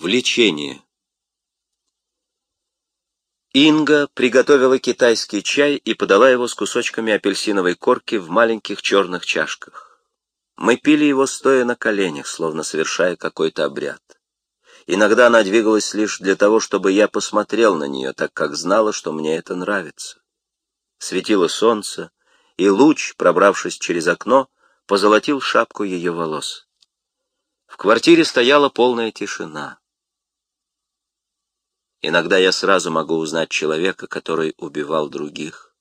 Влечение Инга приготовила китайский чай и подала его с кусочками апельсиновой корки в маленьких черных чашках. Мы пили его стоя на коленях, словно совершая какой-то обряд. Иногда она двигалась лишь для того, чтобы я посмотрел на нее, так как знала, что мне это нравится. Светило солнце, и луч, пробравшись через окно, позолотил шапку ее волос. В квартире стояла полная тишина. Иногда я сразу могу узнать человека, который убивал других.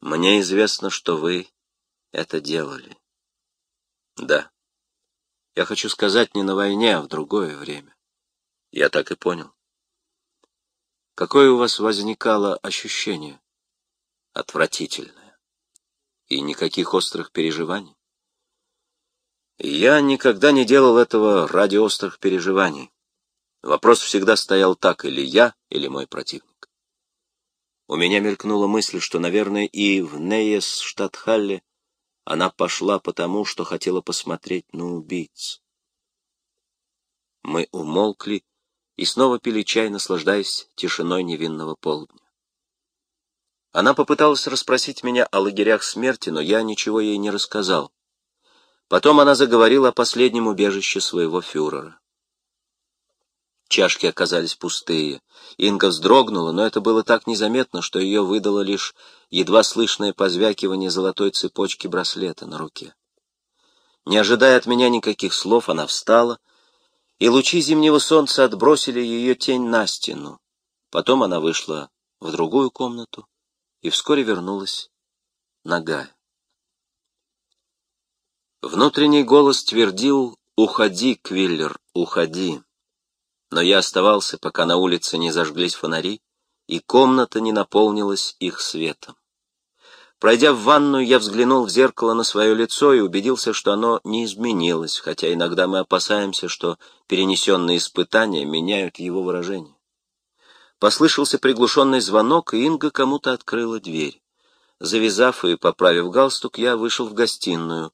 Мне известно, что вы это делали. Да. Я хочу сказать не на войне, а в другое время. Я так и понял. Какое у вас возникало ощущение? Отвратительное. И никаких острых переживаний? Я никогда не делал этого ради острых переживаний. Вопрос всегда стоял так, или я, или мой противник. У меня мелькнула мысль, что, наверное, и в Нейес, штат Халле, она пошла потому, что хотела посмотреть на убийц. Мы умолкли и снова пили чай, наслаждаясь тишиной невинного полдня. Она попыталась расспросить меня о лагерях смерти, но я ничего ей не рассказал. Потом она заговорила о последнем убежище своего фюрера. Чашки оказались пустые. Инга вздрогнула, но это было так незаметно, что ее выдало лишь едва слышное позвякивание золотой цепочки браслета на руке. Не ожидая от меня никаких слов, она встала, и лучи зимнего солнца отбросили ее тень на стену. Потом она вышла в другую комнату и вскоре вернулась нагая. Внутренний голос твердил «Уходи, Квиллер, уходи» но я оставался, пока на улице не зажглись фонари, и комната не наполнилась их светом. Пройдя в ванную, я взглянул в зеркало на свое лицо и убедился, что оно не изменилось, хотя иногда мы опасаемся, что перенесенные испытания меняют его выражение. Послышался приглушенный звонок, и Инга кому-то открыла дверь. Завязав и поправив галстук, я вышел в гостиную.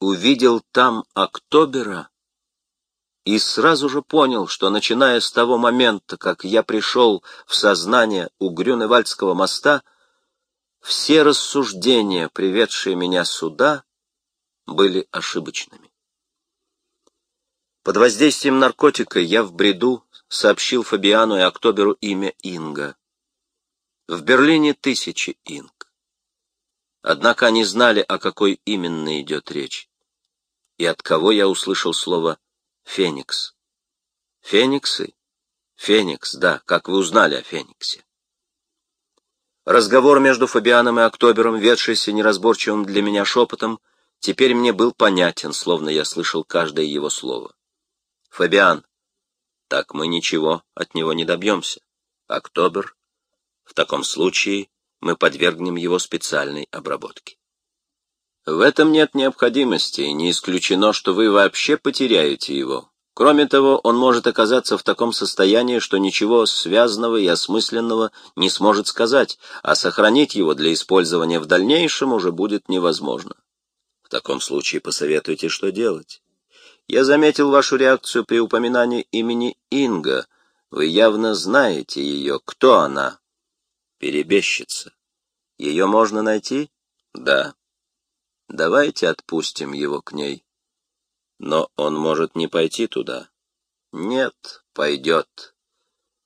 Увидел там Октобера и сразу же понял, что, начиная с того момента, как я пришел в сознание у Грюневальдского моста, все рассуждения, приведшие меня сюда, были ошибочными. Под воздействием наркотика я в бреду сообщил Фабиану и Октоберу имя Инга. В Берлине тысячи Инг. Однако они знали, о какой именно идет речь, и от кого я услышал слово Феникс. Фениксы? Феникс, да, как вы узнали о Фениксе? Разговор между Фабианом и Октобером, ведшийся неразборчивым для меня шепотом, теперь мне был понятен, словно я слышал каждое его слово. Фабиан, так мы ничего от него не добьемся. Октобер, в таком случае мы подвергнем его специальной обработке. В этом нет необходимости, не исключено, что вы вообще потеряете его. Кроме того, он может оказаться в таком состоянии, что ничего связанного и осмысленного не сможет сказать, а сохранить его для использования в дальнейшем уже будет невозможно. В таком случае посоветуйте, что делать. Я заметил вашу реакцию при упоминании имени Инга. Вы явно знаете ее. Кто она? Перебежчица. Ее можно найти? Да. Давайте отпустим его к ней. Но он может не пойти туда. Нет, пойдет.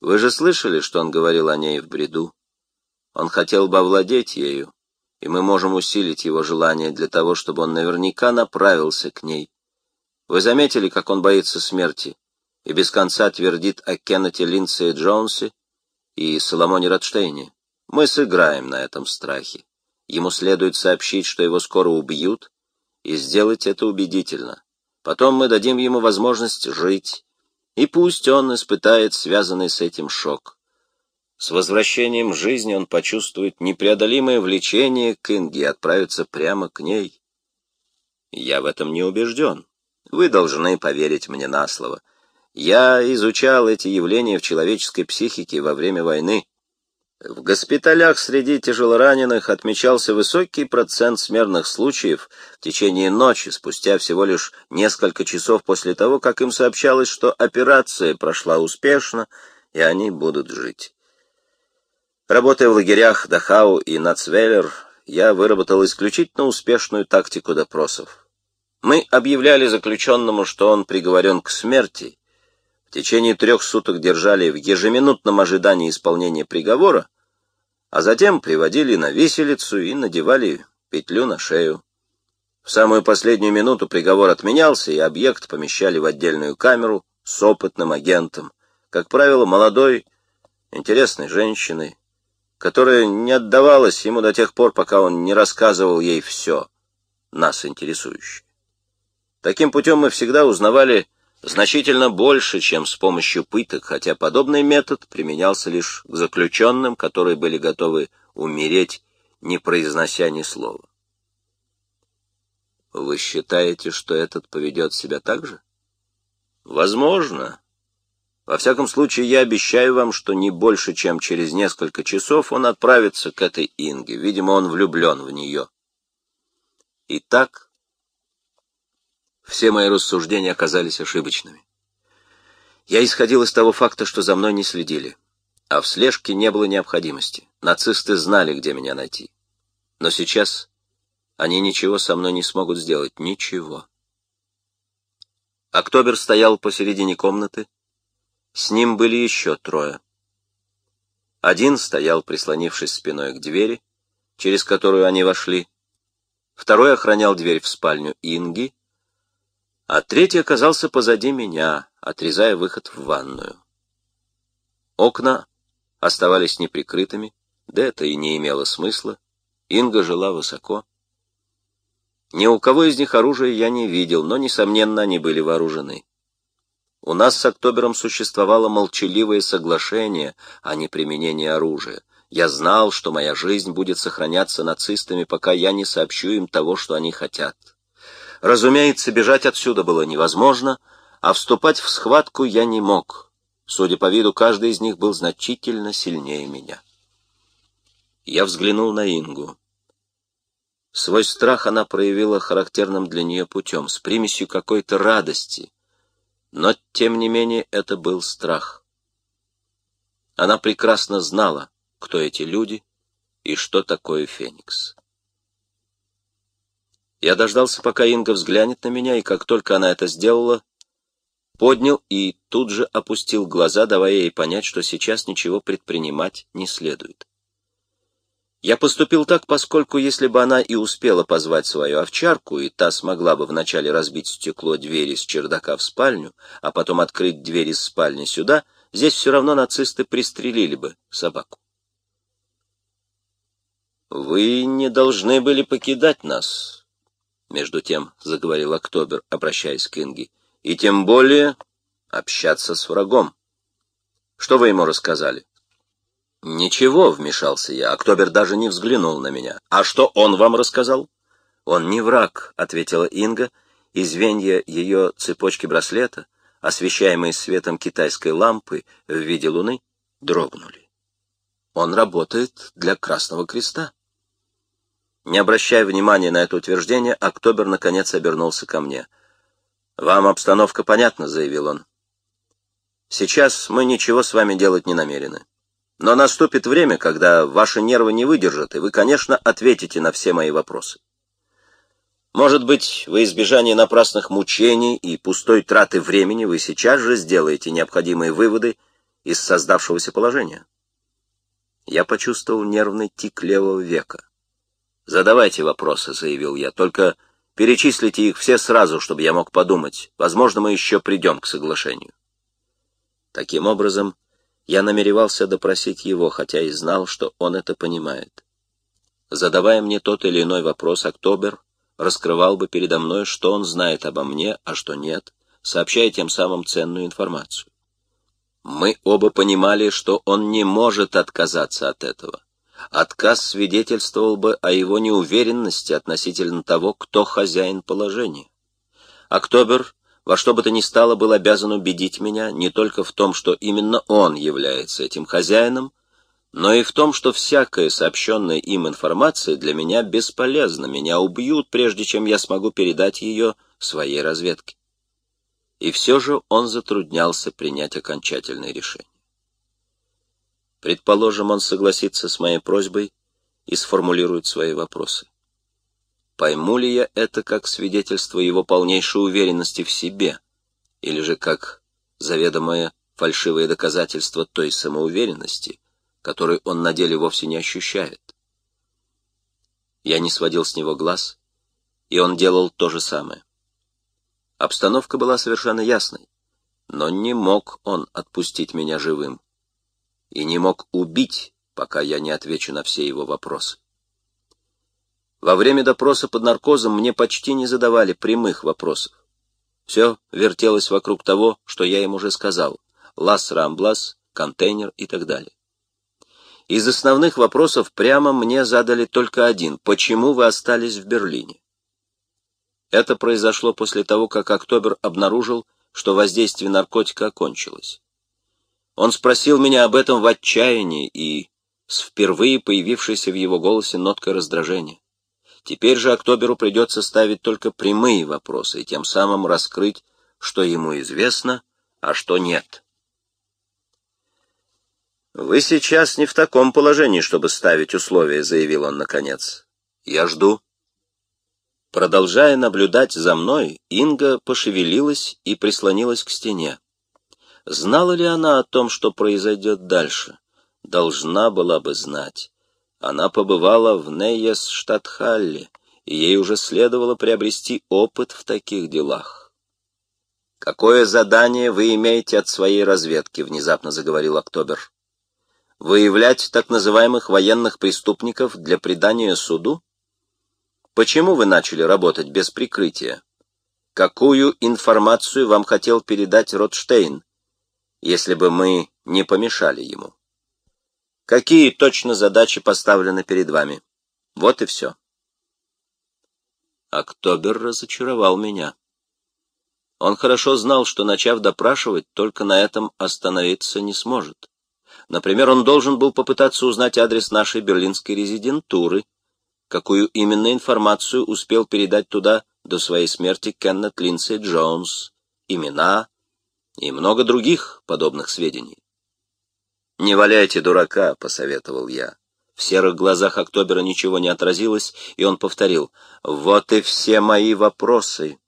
Вы же слышали, что он говорил о ней в бреду? Он хотел бы овладеть ею, и мы можем усилить его желание для того, чтобы он наверняка направился к ней. Вы заметили, как он боится смерти и без конца твердит о Кеннете Линдсе Джонсе и Соломоне Радштейне? Мы сыграем на этом страхе. Ему следует сообщить, что его скоро убьют, и сделать это убедительно. Потом мы дадим ему возможность жить, и пусть он испытает связанный с этим шок. С возвращением жизни он почувствует непреодолимое влечение к Инге и отправится прямо к ней. Я в этом не убежден. Вы должны поверить мне на слово. Я изучал эти явления в человеческой психике во время войны. В госпиталях среди тяжелораненых отмечался высокий процент смертных случаев в течение ночи, спустя всего лишь несколько часов после того, как им сообщалось, что операция прошла успешно, и они будут жить. Работая в лагерях Дахау и Нацвеллер, я выработал исключительно успешную тактику допросов. Мы объявляли заключенному, что он приговорен к смерти, течение трех суток держали в ежеминутном ожидании исполнения приговора, а затем приводили на виселицу и надевали петлю на шею. В самую последнюю минуту приговор отменялся, и объект помещали в отдельную камеру с опытным агентом, как правило, молодой, интересной женщиной, которая не отдавалась ему до тех пор, пока он не рассказывал ей все, нас интересующее. Таким путем мы всегда узнавали значительно больше, чем с помощью пыток, хотя подобный метод применялся лишь к заключенным, которые были готовы умереть, не произнося ни слова. Вы считаете, что этот поведет себя так же? Возможно. Во всяком случае, я обещаю вам, что не больше, чем через несколько часов он отправится к этой Инге. Видимо, он влюблен в нее. Итак, все мои рассуждения оказались ошибочными. Я исходил из того факта, что за мной не следили, а в слежке не было необходимости. Нацисты знали, где меня найти. Но сейчас они ничего со мной не смогут сделать, ничего. Октобер стоял посередине комнаты, с ним были еще трое. Один стоял, прислонившись спиной к двери, через которую они вошли, второй охранял дверь в спальню Инги, а третий оказался позади меня, отрезая выход в ванную. Окна оставались неприкрытыми, да это и не имело смысла. Инга жила высоко. Ни у кого из них оружия я не видел, но, несомненно, они были вооружены. У нас с Октобером существовало молчаливое соглашение о неприменении оружия. Я знал, что моя жизнь будет сохраняться нацистами, пока я не сообщу им того, что они хотят. Разумеется, бежать отсюда было невозможно, а вступать в схватку я не мог. Судя по виду, каждый из них был значительно сильнее меня. Я взглянул на Ингу. Свой страх она проявила характерным для нее путем, с примесью какой-то радости. Но, тем не менее, это был страх. Она прекрасно знала, кто эти люди и что такое Феникс. Я дождался, пока Инга взглянет на меня, и как только она это сделала, поднял и тут же опустил глаза, давая ей понять, что сейчас ничего предпринимать не следует. Я поступил так, поскольку если бы она и успела позвать свою овчарку, и та смогла бы вначале разбить стекло двери с чердака в спальню, а потом открыть дверь из спальни сюда, здесь все равно нацисты пристрелили бы собаку. «Вы не должны были покидать нас», между тем заговорил Октобер, обращаясь к Инге, и тем более общаться с врагом. Что вы ему рассказали? Ничего, вмешался я. Октобер даже не взглянул на меня. А что он вам рассказал? Он не враг, ответила Инга, и звенья ее цепочки браслета, освещаемые светом китайской лампы в виде луны, дрогнули. Он работает для Красного Креста. Не обращая внимания на это утверждение, Октобер наконец обернулся ко мне. «Вам обстановка понятна», — заявил он. «Сейчас мы ничего с вами делать не намерены. Но наступит время, когда ваши нервы не выдержат, и вы, конечно, ответите на все мои вопросы. Может быть, во избежание напрасных мучений и пустой траты времени вы сейчас же сделаете необходимые выводы из создавшегося положения». Я почувствовал нервный тик левого века. «Задавайте вопросы», — заявил я, — «только перечислите их все сразу, чтобы я мог подумать. Возможно, мы еще придем к соглашению». Таким образом, я намеревался допросить его, хотя и знал, что он это понимает. Задавая мне тот или иной вопрос, Октобер раскрывал бы передо мной, что он знает обо мне, а что нет, сообщая тем самым ценную информацию. Мы оба понимали, что он не может отказаться от этого. Отказ свидетельствовал бы о его неуверенности относительно того, кто хозяин положения. Октобер во что бы то ни стало был обязан убедить меня не только в том, что именно он является этим хозяином, но и в том, что всякая сообщенная им информация для меня бесполезна, меня убьют, прежде чем я смогу передать ее своей разведке. И все же он затруднялся принять окончательное решение. Предположим, он согласится с моей просьбой и сформулирует свои вопросы. Пойму ли я это как свидетельство его полнейшей уверенности в себе, или же как заведомое фальшивое доказательство той самоуверенности, который он на деле вовсе не ощущает. Я не сводил с него глаз, и он делал то же самое. Обстановка была совершенно ясной, но не мог он отпустить меня живым, и не мог убить, пока я не отвечу на все его вопросы. Во время допроса под наркозом мне почти не задавали прямых вопросов. Все вертелось вокруг того, что я им уже сказал. Лас Рамблас, контейнер и так далее. Из основных вопросов прямо мне задали только один. Почему вы остались в Берлине? Это произошло после того, как Октобер обнаружил, что воздействие наркотика окончилось. Он спросил меня об этом в отчаянии и с впервые появившейся в его голосе ноткой раздражения. Теперь же Октоберу придется ставить только прямые вопросы и тем самым раскрыть, что ему известно, а что нет. «Вы сейчас не в таком положении, чтобы ставить условия», — заявил он наконец. «Я жду». Продолжая наблюдать за мной, Инга пошевелилась и прислонилась к стене. Знала ли она о том, что произойдет дальше? Должна была бы знать. Она побывала в Нейес-Штатхалле, и ей уже следовало приобрести опыт в таких делах. «Какое задание вы имеете от своей разведки?» — внезапно заговорил Октобер выявлять так называемых военных преступников для предания суду? Почему вы начали работать без прикрытия? Какую информацию вам хотел передать Ротштейн, если бы мы не помешали ему? Какие точно задачи поставлены перед вами? Вот и все. Октобер разочаровал меня. Он хорошо знал, что, начав допрашивать, только на этом остановиться не сможет. Например, он должен был попытаться узнать адрес нашей берлинской резидентуры, какую именно информацию успел передать туда до своей смерти Кеннет Линдсей Джонс, имена и много других подобных сведений. «Не валяйте дурака», — посоветовал я. В серых глазах Октобера ничего не отразилось, и он повторил, «Вот и все мои вопросы».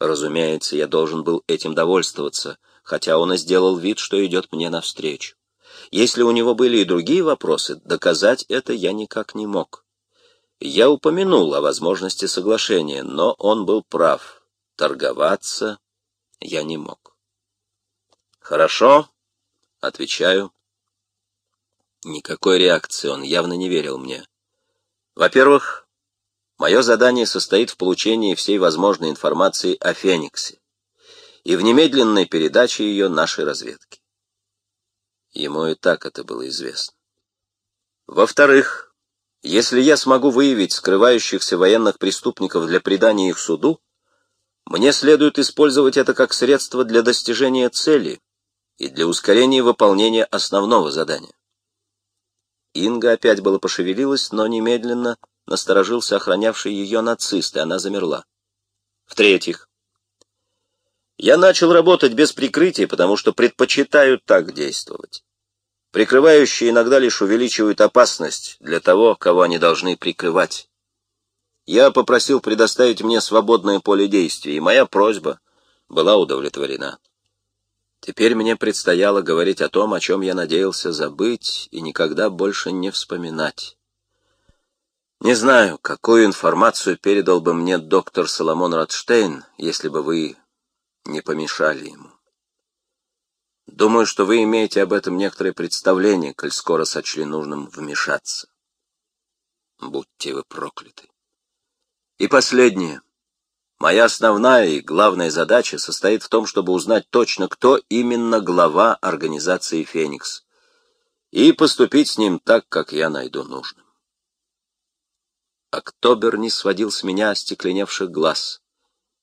Разумеется, я должен был этим довольствоваться — хотя он и сделал вид, что идет мне навстречу. Если у него были и другие вопросы, доказать это я никак не мог. Я упомянул о возможности соглашения, но он был прав. Торговаться я не мог. «Хорошо», — отвечаю. Никакой реакции он явно не верил мне. Во-первых, мое задание состоит в получении всей возможной информации о Фениксе и в немедленной передаче ее нашей разведке. Ему и так это было известно. Во-вторых, если я смогу выявить скрывающихся военных преступников для предания их суду, мне следует использовать это как средство для достижения цели и для ускорения выполнения основного задания. Инга опять было пошевелилась, но немедленно насторожился охранявший ее нацист, и она замерла. В-третьих, я начал работать без прикрытия, потому что предпочитаю так действовать. Прикрывающие иногда лишь увеличивают опасность для того, кого они должны прикрывать. Я попросил предоставить мне свободное поле действий, и моя просьба была удовлетворена. Теперь мне предстояло говорить о том, о чем я надеялся забыть и никогда больше не вспоминать. Не знаю, какую информацию передал бы мне доктор Соломон Радштейн, если бы вы не помешали ему. Думаю, что вы имеете об этом некоторое представление, коль скоро сочли нужным вмешаться. Будьте вы прокляты. И последнее. Моя основная и главная задача состоит в том, чтобы узнать точно, кто именно глава организации «Феникс», и поступить с ним так, как я найду нужным. Октобер не сводил с меня остекленевших глаз,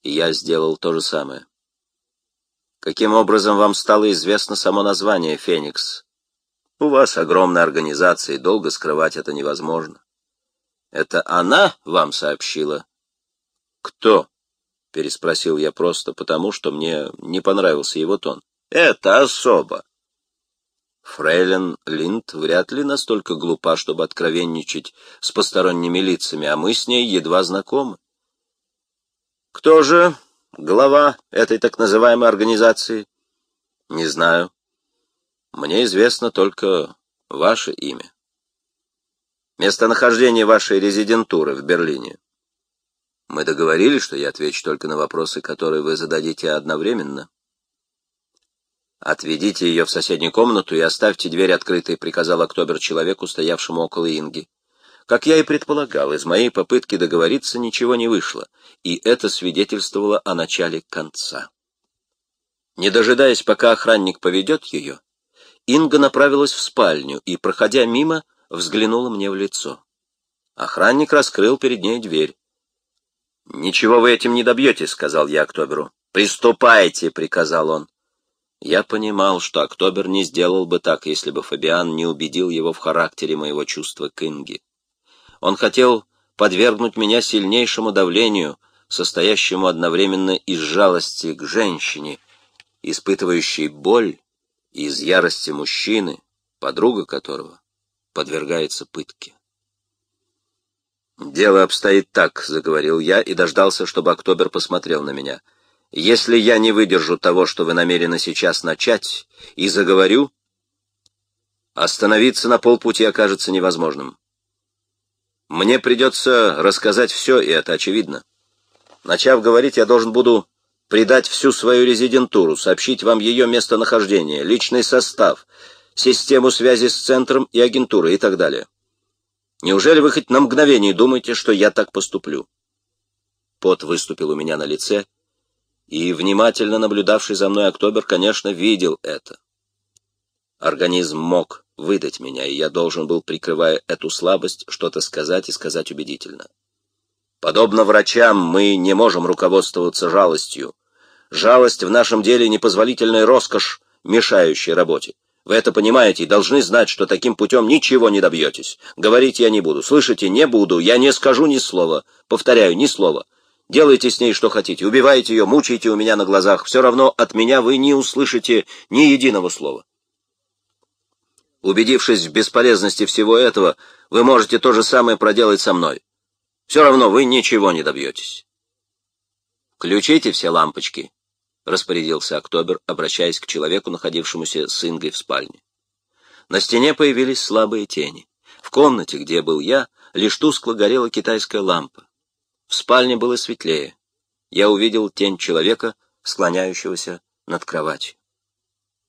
и я сделал то же самое. Каким образом вам стало известно само название «Феникс»? У вас огромная организация, и долго скрывать это невозможно. Это она вам сообщила? Кто? Переспросил я просто потому, что мне не понравился его тон. Это особо. Фрейлин Линд вряд ли настолько глупа, чтобы откровенничать с посторонними лицами, а мы с ней едва знакомы. Кто же глава этой так называемой организации? Не знаю. Мне известно только ваше имя. Местонахождение вашей резидентуры в Берлине. Мы договорились, что я отвечу только на вопросы, которые вы зададите одновременно. «Отведите ее в соседнюю комнату и оставьте дверь открытой», — приказал Октобер человеку, стоявшему около Инги. Как я и предполагал, из моей попытки договориться ничего не вышло, и это свидетельствовало о начале конца. Не дожидаясь, пока охранник поведет ее, Инга направилась в спальню и, проходя мимо, взглянула мне в лицо. Охранник раскрыл перед ней дверь. «Ничего вы этим не добьетесь», — сказал я Октоберу. «Приступайте», — приказал он. Я понимал, что Октобер не сделал бы так, если бы Фабиан не убедил его в характере моего чувства к Инге. Он хотел подвергнуть меня сильнейшему давлению, состоящему одновременно из жалости к женщине, испытывающей боль, и из ярости мужчины, подруга которого подвергается пытке. «Дело обстоит так», — заговорил я и дождался, чтобы Октобер посмотрел на меня — если я не выдержу того, что вы намерены сейчас начать, и заговорю, остановиться на полпути окажется невозможным. Мне придется рассказать все, и это очевидно. Начав говорить, я должен буду придать всю свою резидентуру, сообщить вам ее местонахождение, личный состав, систему связи с центром и агентурой и так далее. Неужели вы хоть на мгновение думаете, что я так поступлю? Пот выступил у меня на лице, — и внимательно наблюдавший за мной Октобер, конечно, видел это. Организм мог выдать меня, и я должен был, прикрывая эту слабость, что-то сказать и сказать убедительно. Подобно врачам, мы не можем руководствоваться жалостью. Жалость в нашем деле — непозволительная роскошь, мешающая работе. Вы это понимаете и должны знать, что таким путем ничего не добьетесь. Говорить я не буду. Слышите, не буду. Я не скажу ни слова. Повторяю, ни слова. Делайте с ней что хотите, убивайте ее, мучайте у меня на глазах. Все равно от меня вы не услышите ни единого слова. Убедившись в бесполезности всего этого, вы можете то же самое проделать со мной. Все равно вы ничего не добьетесь. «Включите все лампочки», — распорядился Октобер, обращаясь к человеку, находившемуся с Ингой в спальне. На стене появились слабые тени. В комнате, где был я, лишь тускло горела китайская лампа. В спальне было светлее. Я увидел тень человека, склоняющегося над кроватью.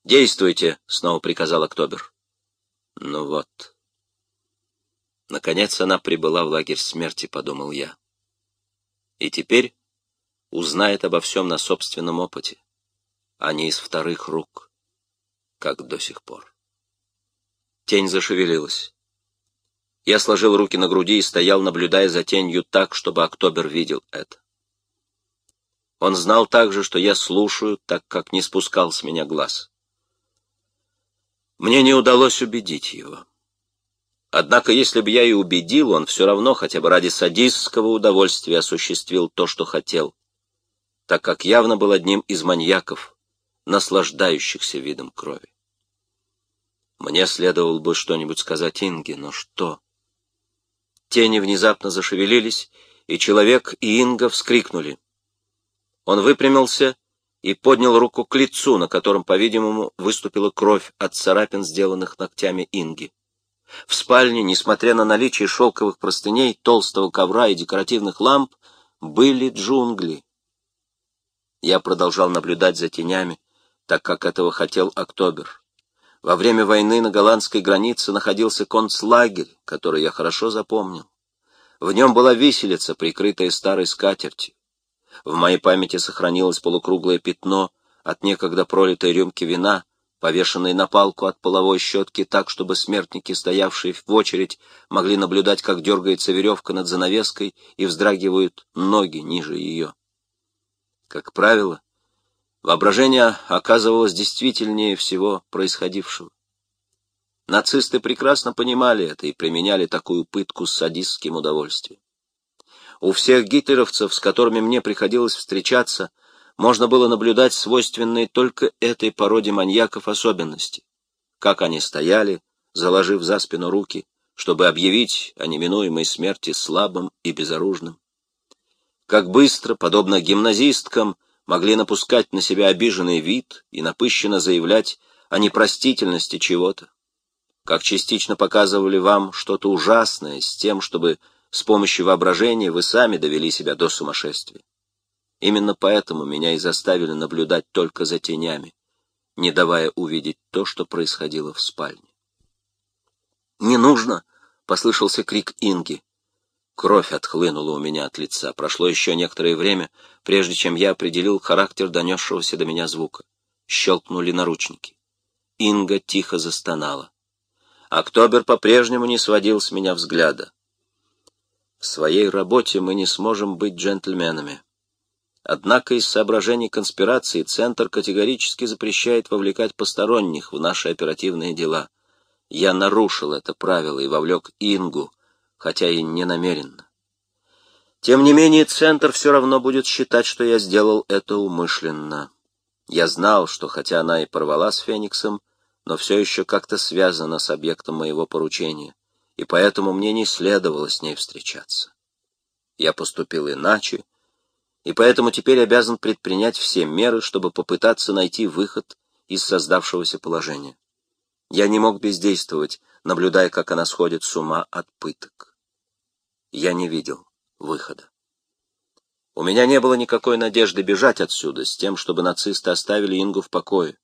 «Действуйте!» — снова приказал Октобер. Ну вот. Наконец она прибыла в лагерь смерти, подумал я. И теперь узнает обо всем на собственном опыте, а не из вторых рук, как до сих пор. Тень зашевелилась. Я сложил руки на груди и стоял, наблюдая за тенью так, чтобы Октобер видел это. Он знал также, что я слушаю, так как не спускал с меня глаз. Мне не удалось убедить его. Однако, если бы я и убедил, он все равно хотя бы ради садистского удовольствия осуществил то, что хотел, так как явно был одним из маньяков, наслаждающихся видом крови. Мне следовало бы что-нибудь сказать Инге, но что? Тени внезапно зашевелились, и человек и Инга вскрикнули. Он выпрямился и поднял руку к лицу, на котором, по-видимому, выступила кровь от царапин, сделанных ногтями Инги. В спальне, несмотря на наличие шелковых простыней, толстого ковра и декоративных ламп, были джунгли. Я продолжал наблюдать за тенями, так как этого хотел Октобер. Во время войны на голландской границе находился концлагерь, который я хорошо запомнил. В нем была виселица, прикрытая старой скатертью. В моей памяти сохранилось полукруглое пятно от некогда пролитой рюмки вина, повешенной на палку от половой щетки так, чтобы смертники, стоявшие в очередь, могли наблюдать, как дергается веревка над занавеской и вздрагивают ноги ниже ее. Как правило, Воображение оказывалось действительнее всего происходившего. Нацисты прекрасно понимали это и применяли такую пытку с садистским удовольствием. У всех гитлеровцев, с которыми мне приходилось встречаться, можно было наблюдать свойственные только этой породе маньяков особенности. Как они стояли, заложив за спину руки, чтобы объявить о неминуемой смерти слабым и безоружным. Как быстро, подобно гимназисткам, могли напускать на себя обиженный вид и напыщенно заявлять о непростительности чего-то. Как частично показывали вам что-то ужасное с тем, чтобы с помощью воображения вы сами довели себя до сумасшествия. Именно поэтому меня и заставили наблюдать только за тенями, не давая увидеть то, что происходило в спальне. «Не нужно!» — послышался крик Инги. Кровь отхлынула у меня от лица. Прошло еще некоторое время, прежде чем я определил характер донесшегося до меня звука. Щелкнули наручники. Инга тихо застонала. Октобер по-прежнему не сводил с меня взгляда. В своей работе мы не сможем быть джентльменами. Однако из соображений конспирации Центр категорически запрещает вовлекать посторонних в наши оперативные дела. Я нарушил это правило и вовлек Ингу, хотя и не намеренно. Тем не менее, Центр все равно будет считать, что я сделал это умышленно. Я знал, что хотя она и порвала с Фениксом, но все еще как-то связана с объектом моего поручения, и поэтому мне не следовало с ней встречаться. Я поступил иначе, и поэтому теперь обязан предпринять все меры, чтобы попытаться найти выход из создавшегося положения. Я не мог бездействовать, наблюдая, как она сходит с ума от пыток. Я не видел выхода. У меня не было никакой надежды бежать отсюда с тем, чтобы нацисты оставили Ингу в покое.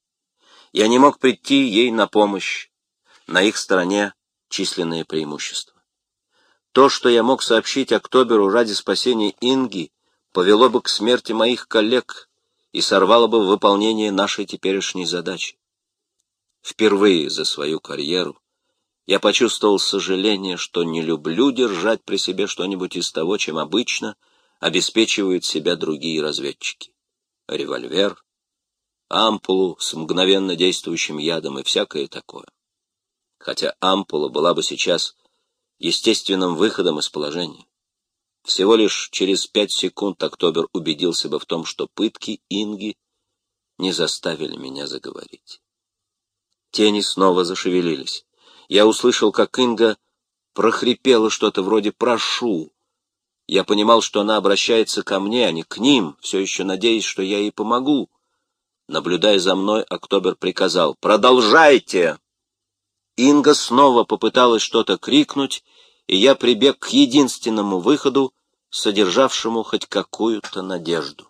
Я не мог прийти ей на помощь. На их стороне численные преимущества. То, что я мог сообщить Октоберу ради спасения Инги, повело бы к смерти моих коллег и сорвало бы выполнение нашей теперешней задачи. Впервые за свою карьеру я почувствовал сожаление, что не люблю держать при себе что-нибудь из того, чем обычно обеспечивают себя другие разведчики. Револьвер, ампулу с мгновенно действующим ядом и всякое такое. Хотя ампула была бы сейчас естественным выходом из положения. Всего лишь через пять секунд Октобер убедился бы в том, что пытки Инги не заставили меня заговорить. Тени снова зашевелились. Я услышал, как Инга прохрипела что-то вроде «прошу». Я понимал, что она обращается ко мне, а не к ним, все еще надеясь, что я ей помогу. Наблюдая за мной, Октобер приказал «Продолжайте!». Инга снова попыталась что-то крикнуть, и я прибег к единственному выходу, содержавшему хоть какую-то надежду.